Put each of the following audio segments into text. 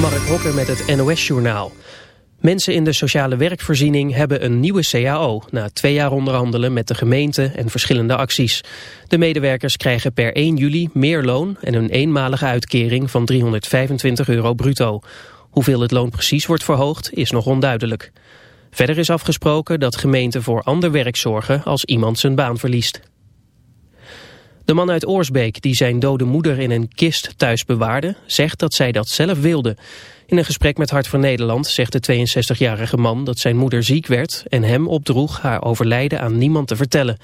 Mark Hokker met het NOS-journaal. Mensen in de sociale werkvoorziening hebben een nieuwe CAO... na twee jaar onderhandelen met de gemeente en verschillende acties. De medewerkers krijgen per 1 juli meer loon... en een eenmalige uitkering van 325 euro bruto. Hoeveel het loon precies wordt verhoogd is nog onduidelijk. Verder is afgesproken dat gemeenten voor ander werk zorgen... als iemand zijn baan verliest. De man uit Oorsbeek die zijn dode moeder in een kist thuis bewaarde... zegt dat zij dat zelf wilde. In een gesprek met Hart van Nederland zegt de 62-jarige man... dat zijn moeder ziek werd en hem opdroeg haar overlijden aan niemand te vertellen.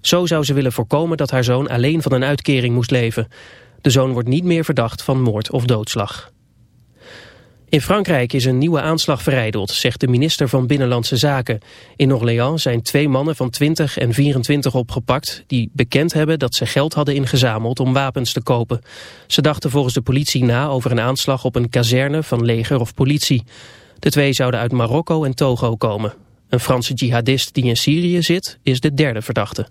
Zo zou ze willen voorkomen dat haar zoon alleen van een uitkering moest leven. De zoon wordt niet meer verdacht van moord of doodslag. In Frankrijk is een nieuwe aanslag verijdeld, zegt de minister van Binnenlandse Zaken. In Orléans zijn twee mannen van 20 en 24 opgepakt... die bekend hebben dat ze geld hadden ingezameld om wapens te kopen. Ze dachten volgens de politie na over een aanslag op een kazerne van leger of politie. De twee zouden uit Marokko en Togo komen. Een Franse jihadist die in Syrië zit, is de derde verdachte.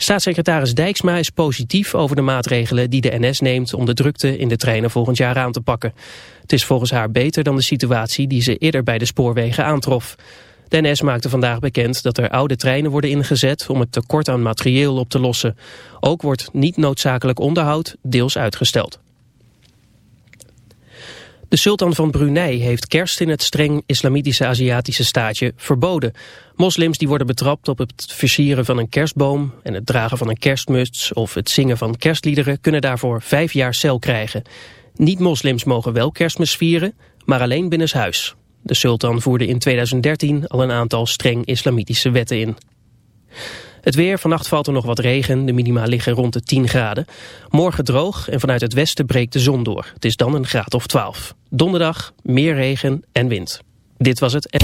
Staatssecretaris Dijksma is positief over de maatregelen die de NS neemt om de drukte in de treinen volgend jaar aan te pakken. Het is volgens haar beter dan de situatie die ze eerder bij de spoorwegen aantrof. De NS maakte vandaag bekend dat er oude treinen worden ingezet om het tekort aan materieel op te lossen. Ook wordt niet noodzakelijk onderhoud deels uitgesteld. De sultan van Brunei heeft kerst in het streng islamitische Aziatische staatje verboden. Moslims die worden betrapt op het versieren van een kerstboom en het dragen van een kerstmuts of het zingen van kerstliederen kunnen daarvoor vijf jaar cel krijgen. Niet-moslims mogen wel kerstmis vieren, maar alleen binnenshuis. De sultan voerde in 2013 al een aantal streng islamitische wetten in. Het weer, vannacht valt er nog wat regen. De minima liggen rond de 10 graden. Morgen droog en vanuit het westen breekt de zon door. Het is dan een graad of 12. Donderdag meer regen en wind. Dit was het...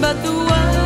but the world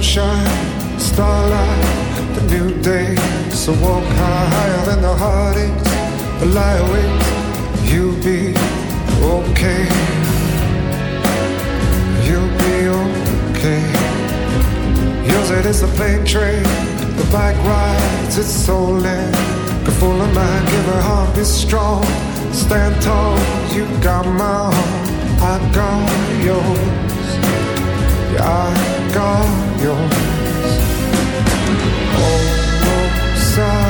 Sunshine, starlight, the new day. So walk higher than the heartaches, the lie awake. You'll be okay. You'll be okay. Yours it is the plane train, the bike rides, it's so in. Go full of mind, give her heart, be strong. Stand tall, you got my heart, I got yours. I got yours. Oh, oh, sorry,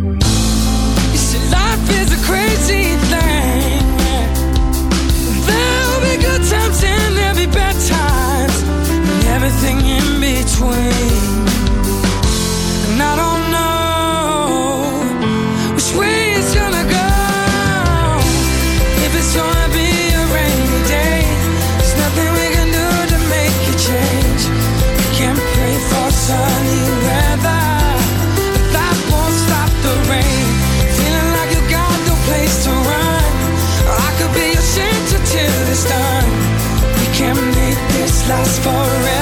last forever.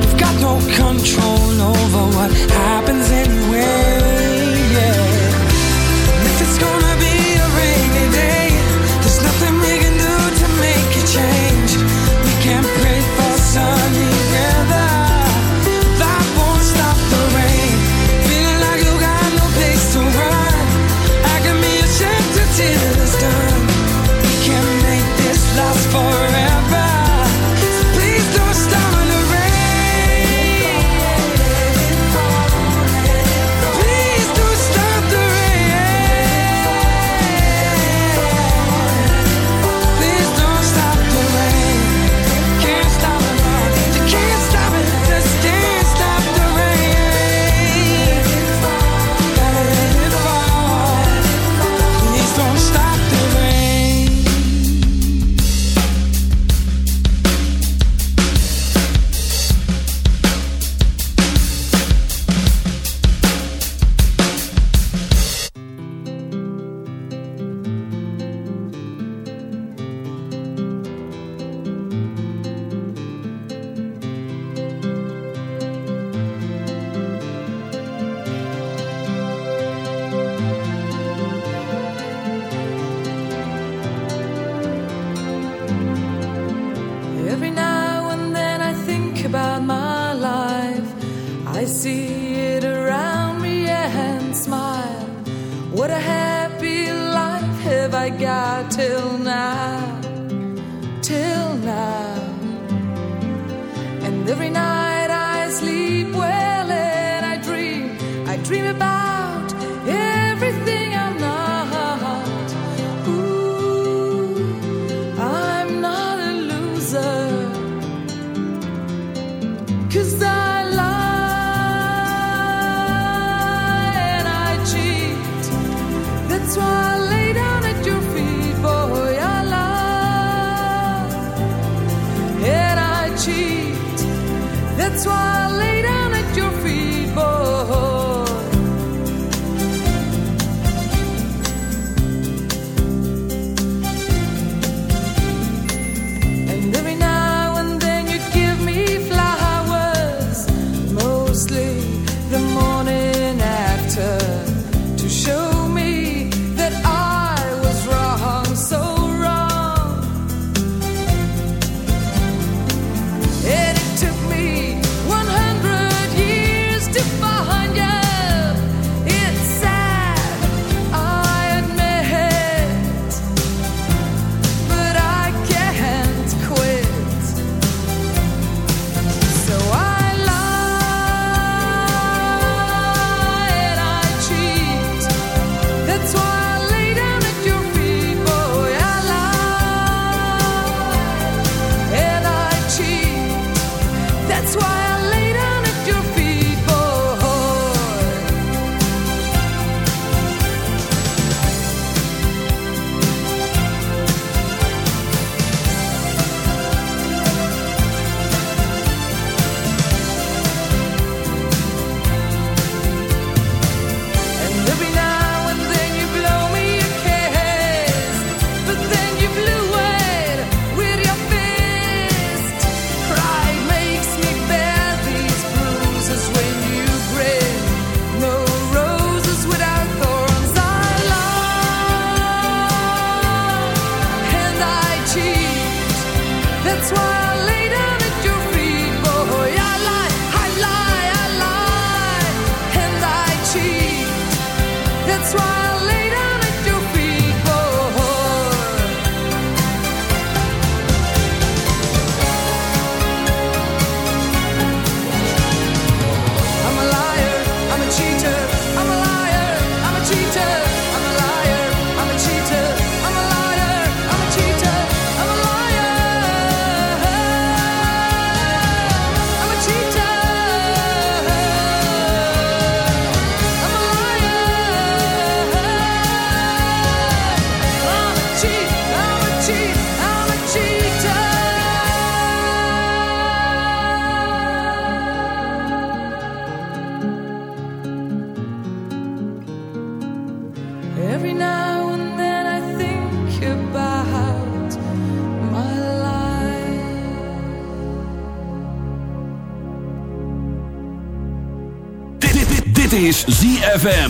I've got no control over what happens anyway. Yeah.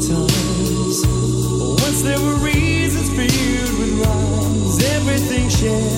times. Once there were reasons filled with rhymes, everything shared.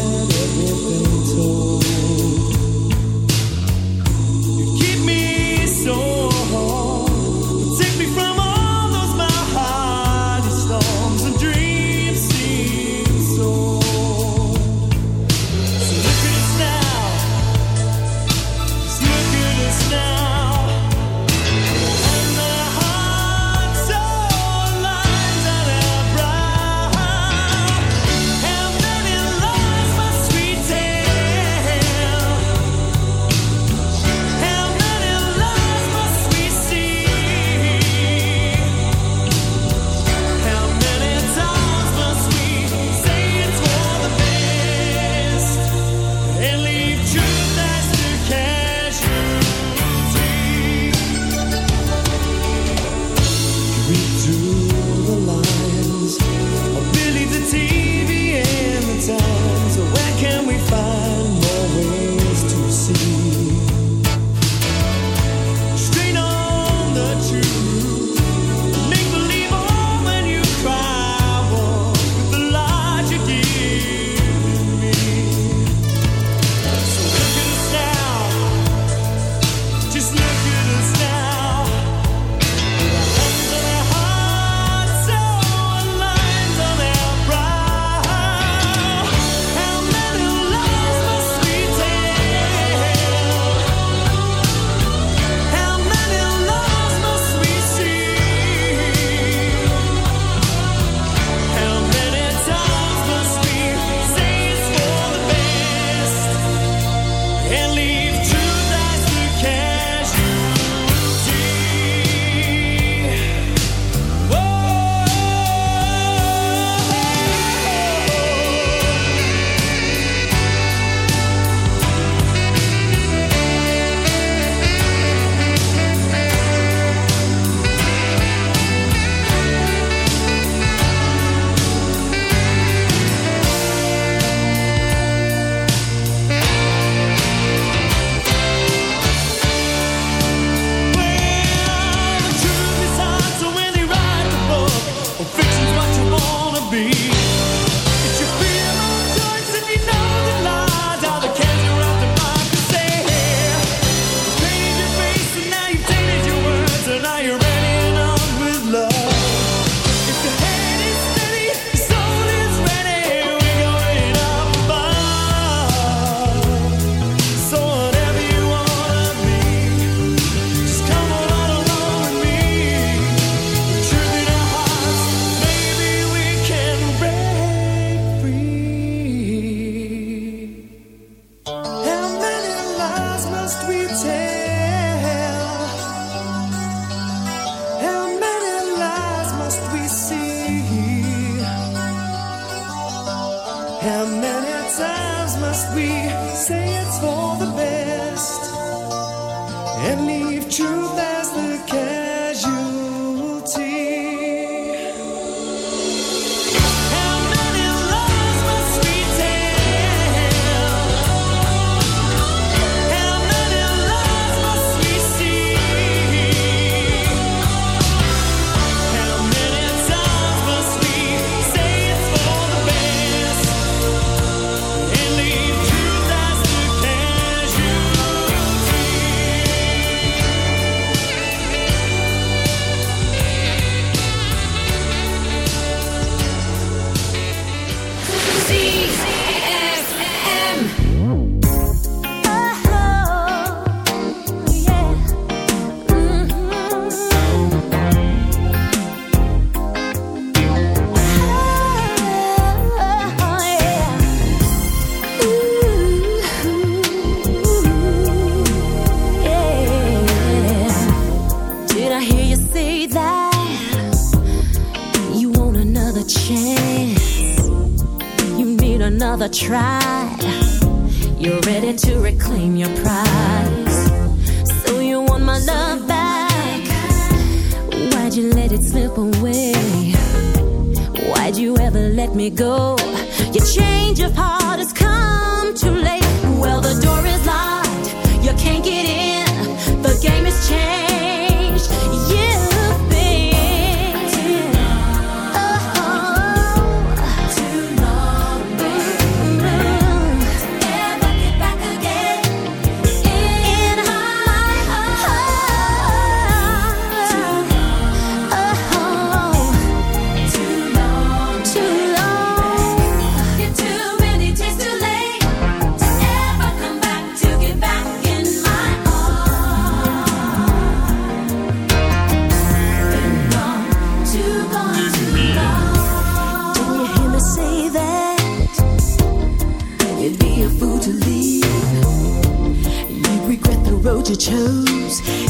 You chose.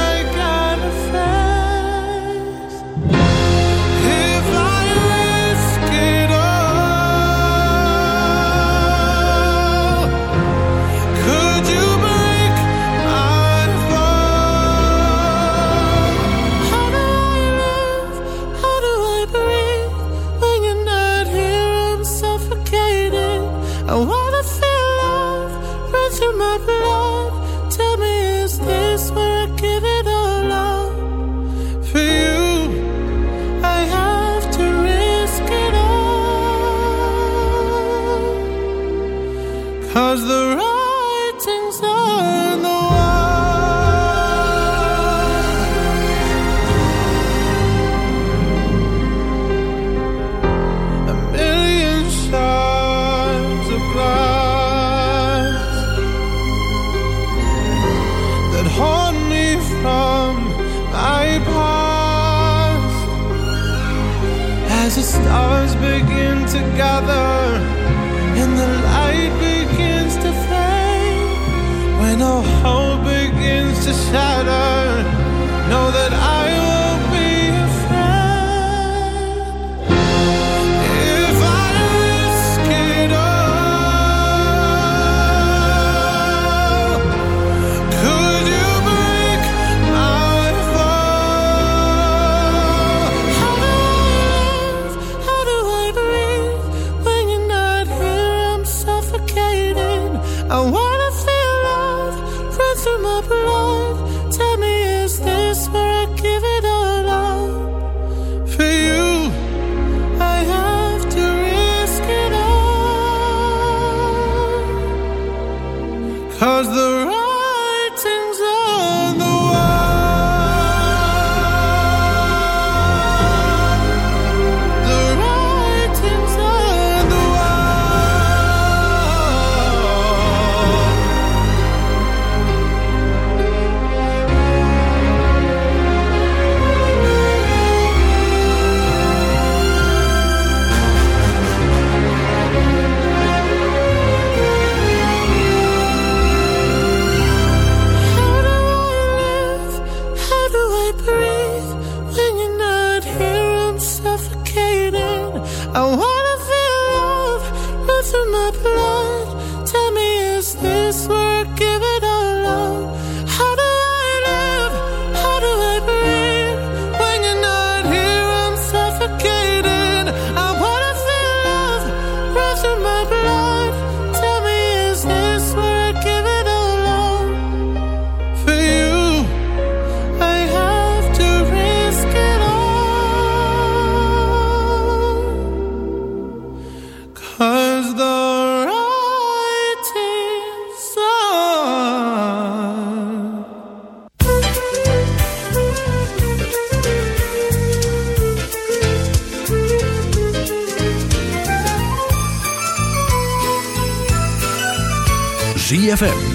I want